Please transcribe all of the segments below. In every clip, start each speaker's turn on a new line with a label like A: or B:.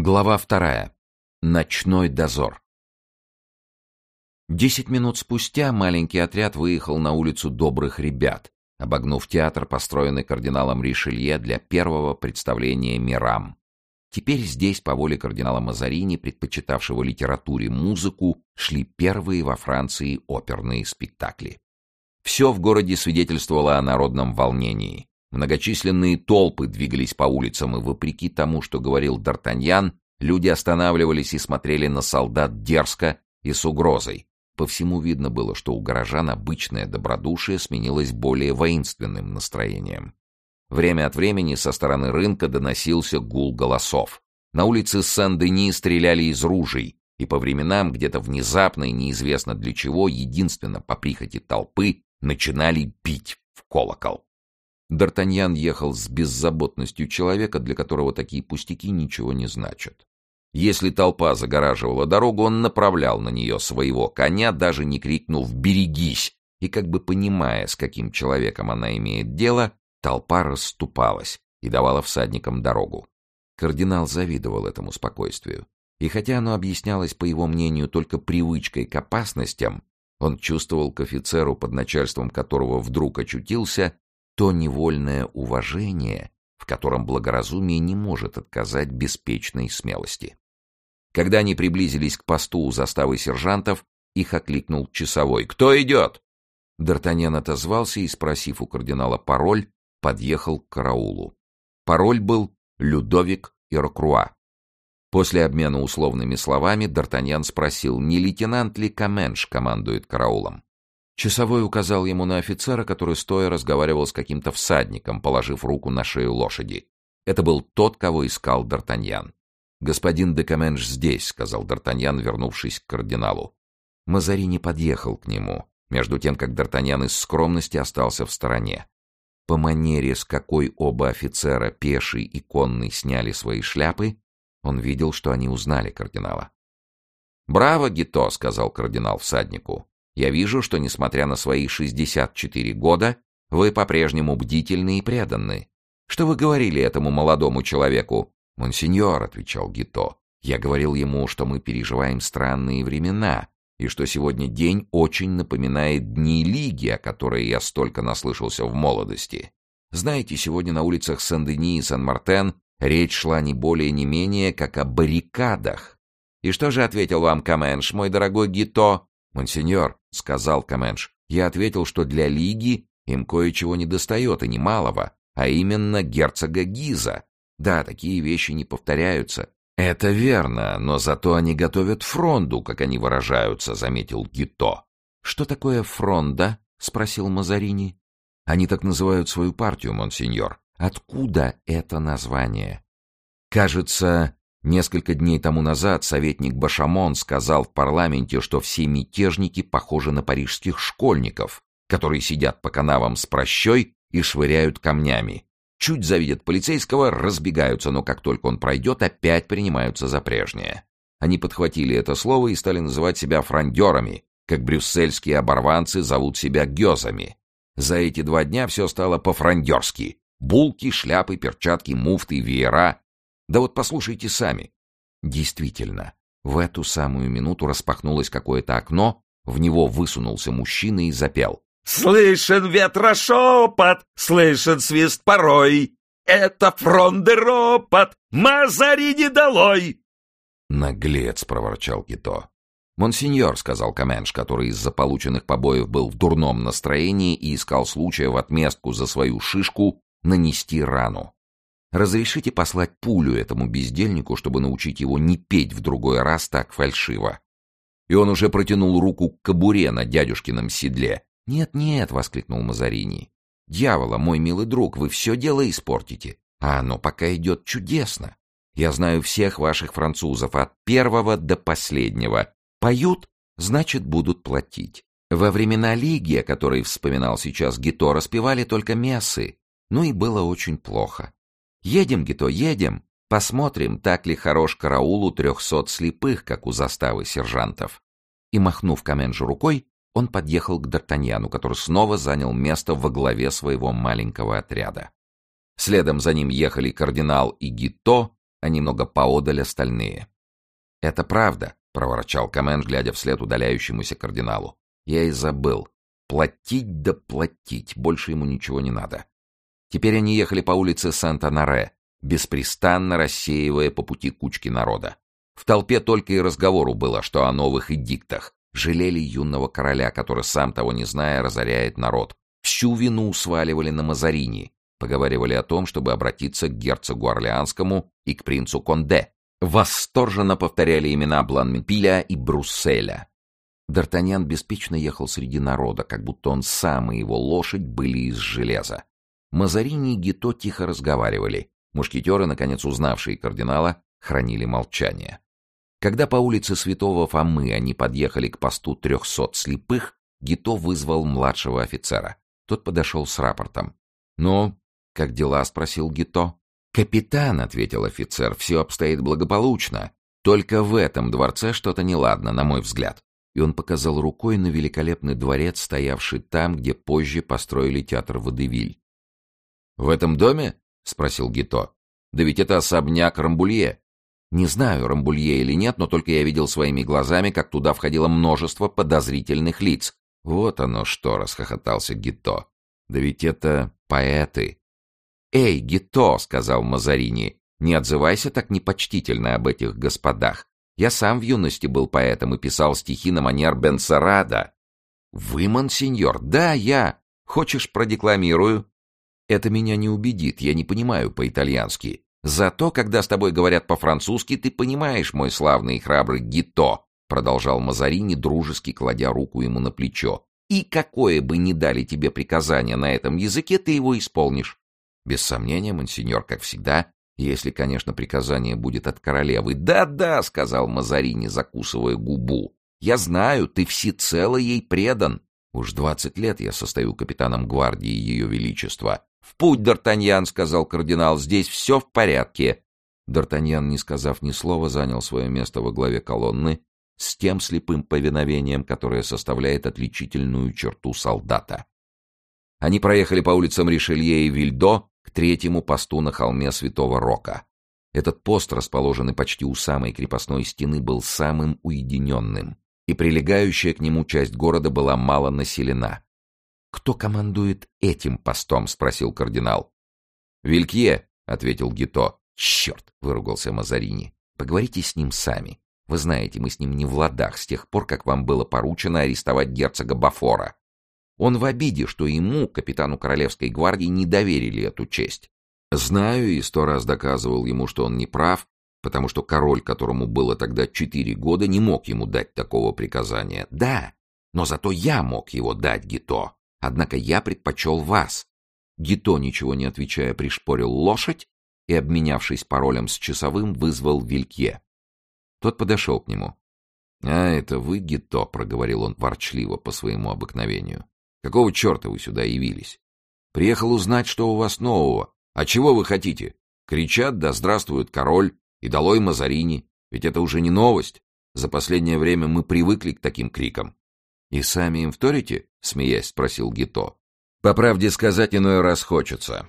A: Глава вторая. Ночной дозор. Десять минут спустя маленький отряд выехал на улицу добрых ребят, обогнув театр, построенный кардиналом Ришелье для первого представления «Мирам». Теперь здесь, по воле кардинала Мазарини, предпочитавшего литературе музыку, шли первые во Франции оперные спектакли. Все в городе свидетельствовало о народном волнении. Многочисленные толпы двигались по улицам, и вопреки тому, что говорил Д'Артаньян, люди останавливались и смотрели на солдат дерзко и с угрозой. По всему видно было, что у горожан обычное добродушие сменилось более воинственным настроением. Время от времени со стороны рынка доносился гул голосов. На улице Сен-Дени стреляли из ружей, и по временам, где-то внезапно и неизвестно для чего, единственно по прихоти толпы, начинали бить в колокол. Д'Артаньян ехал с беззаботностью человека, для которого такие пустяки ничего не значат. Если толпа загораживала дорогу, он направлял на нее своего коня, даже не крикнув «берегись!» и как бы понимая, с каким человеком она имеет дело, толпа расступалась и давала всадникам дорогу. Кардинал завидовал этому спокойствию. И хотя оно объяснялось, по его мнению, только привычкой к опасностям, он чувствовал к офицеру, под начальством которого вдруг очутился, то невольное уважение, в котором благоразумие не может отказать беспечной смелости. Когда они приблизились к посту у заставы сержантов, их окликнул часовой. «Кто идет?» Д'Артаньян отозвался и, спросив у кардинала пароль, подъехал к караулу. Пароль был «Людовик и Рокруа». После обмена условными словами Д'Артаньян спросил, не лейтенант ли Каменш командует караулом. Часовой указал ему на офицера, который стоя разговаривал с каким-то всадником, положив руку на шею лошади. Это был тот, кого искал Д'Артаньян. «Господин де Каменш здесь», — сказал Д'Артаньян, вернувшись к кардиналу. Мазарини подъехал к нему, между тем, как Д'Артаньян из скромности остался в стороне. По манере, с какой оба офицера, пеший и конный, сняли свои шляпы, он видел, что они узнали кардинала. «Браво, Гито!» — сказал кардинал всаднику. Я вижу, что, несмотря на свои 64 года, вы по-прежнему бдительны и преданны. Что вы говорили этому молодому человеку? «Монсеньор», — отвечал Гито, — «я говорил ему, что мы переживаем странные времена, и что сегодня день очень напоминает дни Лиги, о которой я столько наслышался в молодости. Знаете, сегодня на улицах Сен-Дени и Сан-Мартен речь шла не более не менее, как о баррикадах. И что же ответил вам Каменш, мой дорогой Гито? «Монсеньор», — сказал Каменш, — «я ответил, что для Лиги им кое-чего недостает, и немалого, а именно герцога Гиза. Да, такие вещи не повторяются». «Это верно, но зато они готовят фронду, как они выражаются», — заметил Гито. «Что такое фронда?» — спросил Мазарини. «Они так называют свою партию, монсеньор. Откуда это название?» «Кажется, Несколько дней тому назад советник Башамон сказал в парламенте, что все мятежники похожи на парижских школьников, которые сидят по канавам с прощой и швыряют камнями. Чуть завидят полицейского, разбегаются, но как только он пройдет, опять принимаются за прежнее. Они подхватили это слово и стали называть себя фрондерами, как брюссельские оборванцы зовут себя гёзами. За эти два дня все стало по-фрондерски. Булки, шляпы, перчатки, муфты, веера да вот послушайте сами. Действительно, в эту самую минуту распахнулось какое-то окно, в него высунулся мужчина и запел.
B: «Слышен ветрошепот, слышен свист порой, это фронды ропот, Мазарини долой!»
A: «Наглец!» — проворчал Кито. «Монсеньор», — сказал Каменш, который из-за полученных побоев был в дурном настроении и искал случая в отместку за свою шишку нанести рану. Разрешите послать пулю этому бездельнику, чтобы научить его не петь в другой раз так фальшиво. И он уже протянул руку к кобуре на дядюшкином седле. «Нет-нет», — воскликнул Мазарини. «Дьявола, мой милый друг, вы все дело испортите. А оно пока идет чудесно. Я знаю всех ваших французов, от первого до последнего. Поют, значит, будут платить. Во времена Лиги, о которой вспоминал сейчас Гито, распевали только мессы. Ну и было очень плохо. Едем, Гито, едем. Посмотрим, так ли хорош караул у трехсот слепых, как у заставы сержантов. И, махнув Каменжу рукой, он подъехал к Д'Артаньяну, который снова занял место во главе своего маленького отряда. Следом за ним ехали кардинал и Гито, а немного поодаль остальные. «Это правда», — проворчал Каменш, глядя вслед удаляющемуся кардиналу. «Я и забыл. Платить да платить, больше ему ничего не надо». Теперь они ехали по улице Санта-Наре, беспрестанно рассеивая по пути кучки народа. В толпе только и разговору было, что о новых эдиктах. Жалели юного короля, который, сам того не зная, разоряет народ. Всю вину сваливали на Мазарини. Поговаривали о том, чтобы обратиться к герцогу Орлеанскому и к принцу Конде. Восторженно повторяли имена Бланмепиля и Брусселя. Д'Артаньян беспечно ехал среди народа, как будто он сам и его лошадь были из железа. Мазарини и Гито тихо разговаривали. Мушкетеры, наконец узнавшие кардинала, хранили молчание. Когда по улице Святого Фомы они подъехали к посту трехсот слепых, Гито вызвал младшего офицера. Тот подошел с рапортом. «Ну, как дела?» — спросил Гито. «Капитан», — ответил офицер, — «все обстоит благополучно. Только в этом дворце что-то неладно, на мой взгляд». И он показал рукой на великолепный дворец, стоявший там, где позже построили театр Водевиль. «В этом доме?» — спросил Гито. «Да ведь это особняк Рамбулье». Не знаю, Рамбулье или нет, но только я видел своими глазами, как туда входило множество подозрительных лиц. Вот оно что, расхохотался Гито. Да ведь это поэты. Эй, Гито, сказал Мазарини, не отзывайся так непочтительно об этих господах. Я сам в юности был поэтом и писал стихи на манер Бенсарада. Вы, монсеньор? Да, я. Хочешь, продекламирую? Это меня не убедит, я не понимаю по-итальянски. Зато, когда с тобой говорят по-французски, ты понимаешь, мой славный и храбрый Гито, продолжал Мазарини, дружески кладя руку ему на плечо. И какое бы ни дали тебе приказание на этом языке, ты его исполнишь. Без сомнения, монсеньор, как всегда, если, конечно, приказание будет от королевы. Да-да, сказал Мазарини, закусывая губу. Я знаю, ты всецело ей предан. Уж двадцать лет я состою капитаном гвардии Ее Величества. «В путь, Д'Артаньян!» — сказал кардинал. «Здесь все в порядке!» Д'Артаньян, не сказав ни слова, занял свое место во главе колонны с тем слепым повиновением, которое составляет отличительную черту солдата. Они проехали по улицам Ришелье и Вильдо к третьему посту на холме Святого Рока. Этот пост, расположенный почти у самой крепостной стены, был самым уединенным, и прилегающая к нему часть города была мало населена. «Кто командует этим постом?» — спросил кардинал. «Вилькье», — ответил Гито. «Черт!» — выругался Мазарини. «Поговорите с ним сами. Вы знаете, мы с ним не в ладах с тех пор, как вам было поручено арестовать герцога Бафора. Он в обиде, что ему, капитану Королевской гвардии, не доверили эту честь. Знаю и сто раз доказывал ему, что он не прав, потому что король, которому было тогда четыре года, не мог ему дать такого приказания. Да, но зато я мог его дать, Гито. Однако я предпочел вас. Гито, ничего не отвечая, пришпорил лошадь и, обменявшись паролем с часовым, вызвал Вилькье. Тот подошел к нему. — А, это вы, Гито, — проговорил он ворчливо по своему обыкновению. — Какого черта вы сюда явились? Приехал узнать, что у вас нового. А чего вы хотите? Кричат, да здравствует король, и долой Мазарини. Ведь это уже не новость. За последнее время мы привыкли к таким крикам. — И сами им вторите? — смеясь спросил Гито. — По правде сказать, иной раз хочется.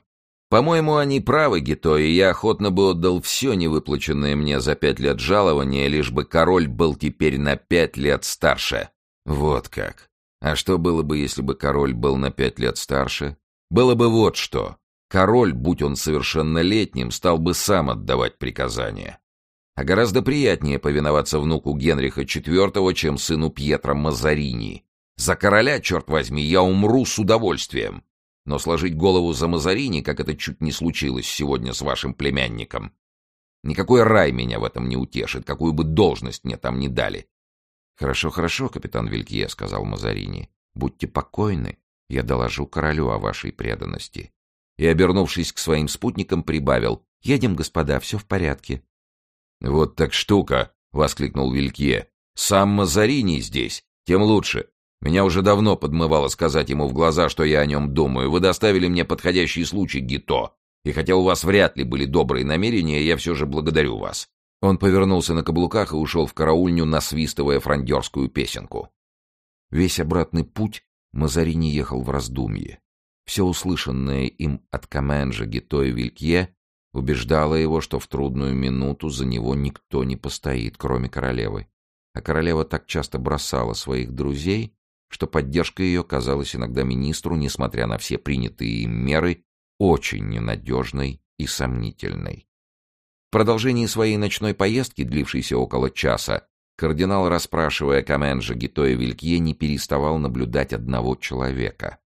A: По-моему, они правы, Гито, и я охотно бы отдал все невыплаченное мне за пять лет жалования, лишь бы король был теперь на пять лет старше. Вот как. А что было бы, если бы король был на пять лет старше? Было бы вот что. Король, будь он совершеннолетним, стал бы сам отдавать приказания. А гораздо приятнее повиноваться внуку Генриха IV, чем сыну Пьетро Мазарини. За короля, черт возьми, я умру с удовольствием. Но сложить голову за Мазарини, как это чуть не случилось сегодня с вашим племянником. Никакой рай меня в этом не утешит, какую бы должность мне там не дали. Хорошо, хорошо, капитан Вилькье, сказал Мазарини. Будьте покойны, я доложу королю о вашей преданности. И, обернувшись к своим спутникам, прибавил. Едем, господа, все в порядке. Вот так штука, воскликнул Вилькье. Сам Мазарини здесь, тем лучше. Меня уже давно подмывало сказать ему в глаза, что я о нем думаю. Вы доставили мне подходящий случай, Гито. И хотя у вас вряд ли были добрые намерения, я все же благодарю вас». Он повернулся на каблуках и ушел в караульню, насвистывая франдерскую песенку. Весь обратный путь Мазарини ехал в раздумье. Все услышанное им от Каменжа, Гито и Вилькье убеждала его, что в трудную минуту за него никто не постоит, кроме королевы. А королева так часто бросала своих друзей, что поддержка ее казалась иногда министру, несмотря на все принятые им меры, очень ненадежной и сомнительной. В продолжении своей ночной поездки, длившейся около часа, кардинал, расспрашивая Каменжа Гито и Вилькье, не переставал наблюдать одного человека.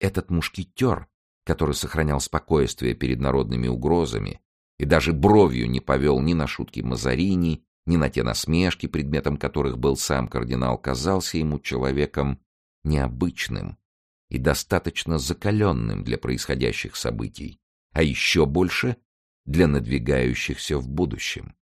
A: Этот мушкетер, который сохранял спокойствие перед народными угрозами и даже бровью не повел ни на шутки Мазарини, ни на те насмешки, предметом которых был сам кардинал, казался ему человеком необычным и достаточно закаленным для происходящих событий, а еще больше для надвигающихся в будущем.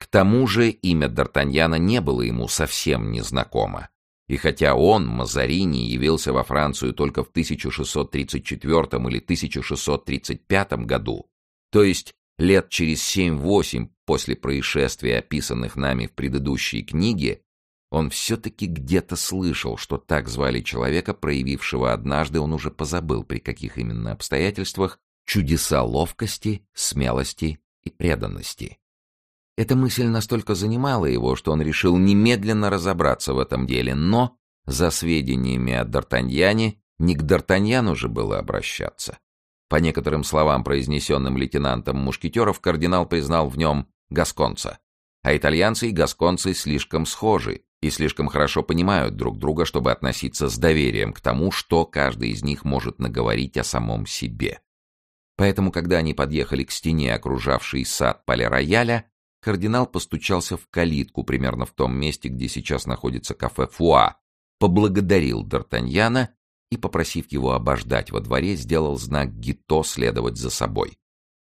A: К тому же имя Д'Артаньяна не было ему совсем незнакомо. И хотя он, Мазарини, явился во Францию только в 1634 или 1635 году, то есть лет через 7-8 после происшествий, описанных нами в предыдущей книге, он все-таки где-то слышал, что так звали человека, проявившего однажды, он уже позабыл, при каких именно обстоятельствах, чудеса ловкости, смелости и преданности. Эта мысль настолько занимала его, что он решил немедленно разобраться в этом деле, но, за сведениями о Д'Артаньяне, не к Д'Артаньяну же было обращаться. По некоторым словам, произнесенным лейтенантом мушкетеров, кардинал признал в нем гасконца. А итальянцы и гасконцы слишком схожи и слишком хорошо понимают друг друга, чтобы относиться с доверием к тому, что каждый из них может наговорить о самом себе. Поэтому, когда они подъехали к стене, окружавшей сад поля-рояля, кардинал постучался в калитку примерно в том месте, где сейчас находится кафе «Фуа», поблагодарил Д'Артаньяна и, попросив его обождать во дворе, сделал знак Гито следовать за собой.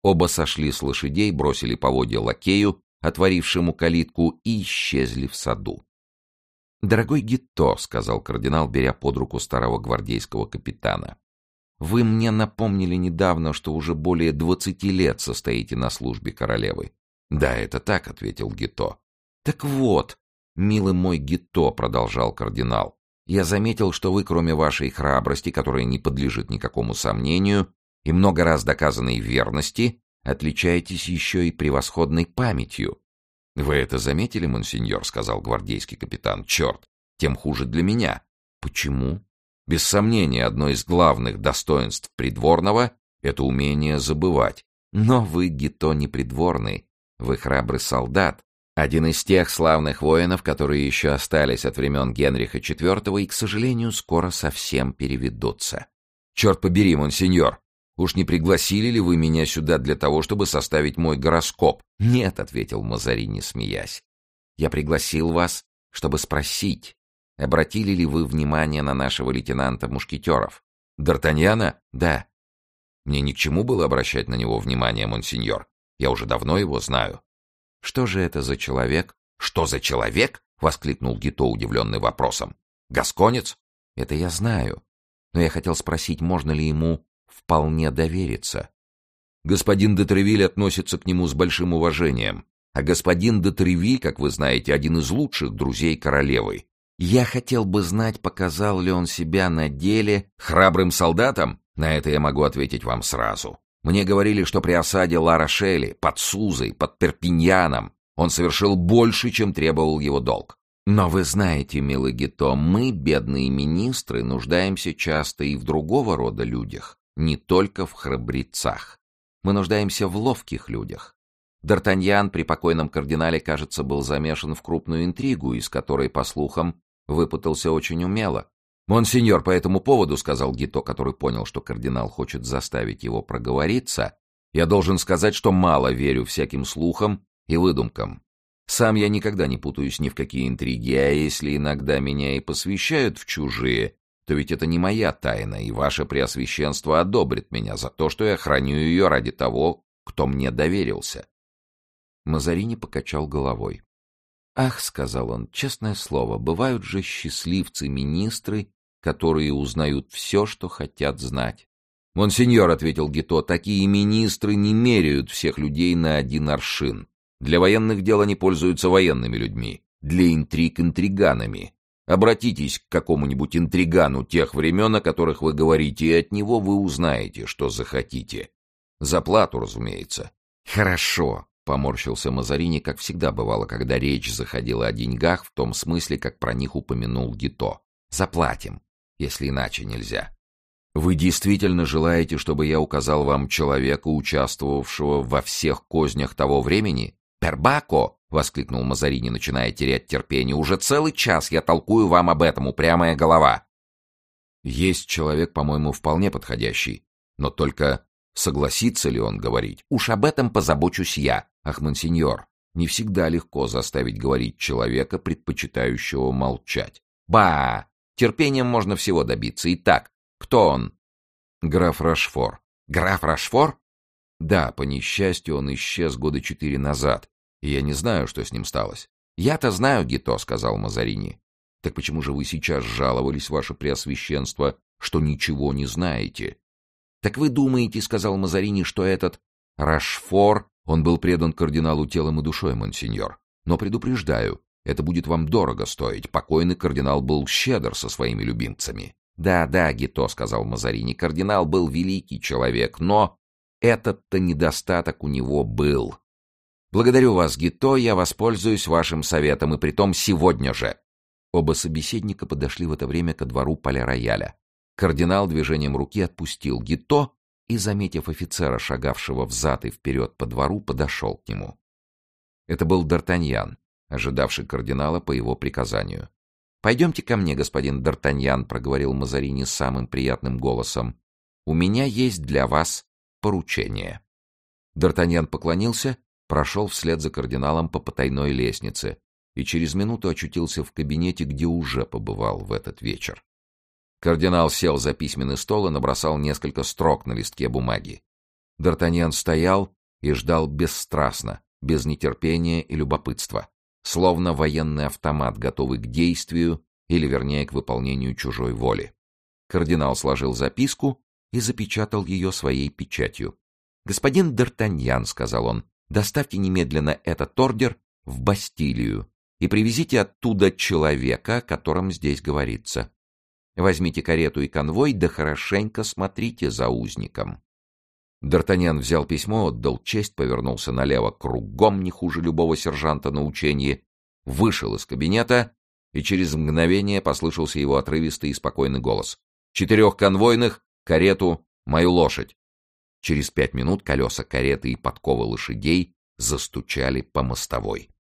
A: Оба сошли с лошадей, бросили поводья лакею, отворившему калитку, и исчезли в саду. «Дорогой Гитто», — сказал кардинал, беря под руку старого гвардейского капитана, — «вы мне напомнили недавно, что уже более двадцати лет состоите на службе королевы». «Да, это так», — ответил Гитто. «Так вот, милый мой Гитто», — продолжал кардинал, — «я заметил, что вы, кроме вашей храбрости, которая не подлежит никакому сомнению, и много раз доказанной верности, отличаетесь еще и превосходной памятью. — Вы это заметили, монсеньор? — сказал гвардейский капитан. — Черт, тем хуже для меня. — Почему? Без сомнения, одно из главных достоинств придворного — это умение забывать. Но вы, Гито, не придворный. Вы храбрый солдат, один из тех славных воинов, которые еще остались от времен Генриха IV и, к сожалению, скоро совсем переведутся. «Черт побери, монсеньор! Уж не пригласили ли вы меня сюда для того, чтобы составить мой гороскоп? Нет, ответил Мазарини, смеясь. Я пригласил вас, чтобы спросить, обратили ли вы внимание на нашего лейтенанта Мушкетеров? Д'Артаньяна? Да. Мне ни к чему было обращать на него внимание, монсеньор. Я уже давно его знаю. Что же это за человек? Что за человек? воскликнул Гито, удивленный вопросом. Гасконец? Это я знаю. Но я хотел спросить, можно ли ему вполне довериться. Господин де Тревиль относится к нему с большим уважением, а господин де Тревиль, как вы знаете, один из лучших друзей королевы. Я хотел бы знать, показал ли он себя на деле храбрым солдатом? На это я могу ответить вам сразу. Мне говорили, что при осаде Ла-Рошели, под Сузой, под Перпиньяном он совершил больше, чем требовал его долг. Но вы знаете, милый Гито, мы, бедные министры, нуждаемся часто и в другого рода людях не только в храбрецах. Мы нуждаемся в ловких людях. Д'Артаньян при покойном кардинале, кажется, был замешан в крупную интригу, из которой, по слухам, выпутался очень умело. «Монсеньор, по этому поводу, — сказал Гито, который понял, что кардинал хочет заставить его проговориться, — я должен сказать, что мало верю всяким слухам и выдумкам. Сам я никогда не путаюсь ни в какие интриги, а если иногда меня и посвящают в чужие, то ведь это не моя тайна, и ваше преосвященство одобрит меня за то, что я храню ее ради того, кто мне доверился. Мазарини покачал головой. «Ах», — сказал он, — «честное слово, бывают же счастливцы-министры, которые узнают все, что хотят знать». «Монсеньор», — ответил Гито, — «такие министры не меряют всех людей на один аршин. Для военных дел они пользуются военными людьми, для интриг — интриганами, Обратитесь к какому-нибудь интригану тех времен, о которых вы говорите, и от него вы узнаете, что захотите. За плату, разумеется. Хорошо, поморщился Мазарини, как всегда бывало, когда речь заходила о деньгах в том смысле, как про них упомянул Гито. Заплатим, если иначе нельзя. Вы действительно желаете, чтобы я указал вам человека, участвовавшего во всех кознях того времени? Пербако! воскликнул Мазарини, начиная терять терпение. Уже целый час я толкую вам об этом, упрямая голова. Есть человек, по-моему, вполне подходящий, но только согласится ли он говорить? Уж об этом позабочусь я, ах, монсеньор. Не всегда легко заставить говорить человека, предпочитающего молчать. Ба! Терпением можно всего добиться. Итак, кто он? Граф Рашфор. Граф Рашфор? Да, по несчастью, он исчез года четыре назад, и я не знаю, что с ним сталось. Я-то знаю, Гито, сказал Мазарини. Так почему же вы сейчас жаловались, ваше преосвященство, что ничего не знаете? Так вы думаете, сказал Мазарини, что этот Рашфор, он был предан кардиналу телом и душой, монсеньор. Но предупреждаю, это будет вам дорого стоить. Покойный кардинал был щедр со своими любимцами. Да, да, Гито, сказал Мазарини, кардинал был великий человек, но этот-то недостаток у него был. Благодарю вас, Гито, я воспользуюсь вашим советом, и притом сегодня же. Оба собеседника подошли в это время ко двору поля-рояля. Кардинал движением руки отпустил Гито и, заметив офицера, шагавшего взад и вперед по двору, подошел к нему. Это был Д'Артаньян, ожидавший кардинала по его приказанию. «Пойдемте ко мне, господин Д'Артаньян», — проговорил Мазарини самым приятным голосом. «У меня есть для вас поручение». Д'Артаньян поклонился, прошел вслед за кардиналом по потайной лестнице и через минуту очутился в кабинете, где уже побывал в этот вечер. Кардинал сел за письменный стол и набросал несколько строк на листке бумаги. Д'Артаньян стоял и ждал бесстрастно, без нетерпения и любопытства словно военный автомат, готовый к действию или, вернее, к выполнению чужой воли. Кардинал сложил записку и запечатал ее своей печатью. «Господин Д'Артаньян», — сказал он, — «доставьте немедленно этот ордер в Бастилию и привезите оттуда человека, о котором здесь говорится. Возьмите карету и конвой, да хорошенько смотрите за узником». Д'Артаньян взял письмо, отдал честь, повернулся налево кругом, не хуже любого сержанта на учении, вышел из кабинета, и через мгновение послышался его отрывистый и спокойный голос. «Четырех конвойных, карету, мою лошадь!» Через пять минут колеса кареты и подковы лошадей застучали по мостовой.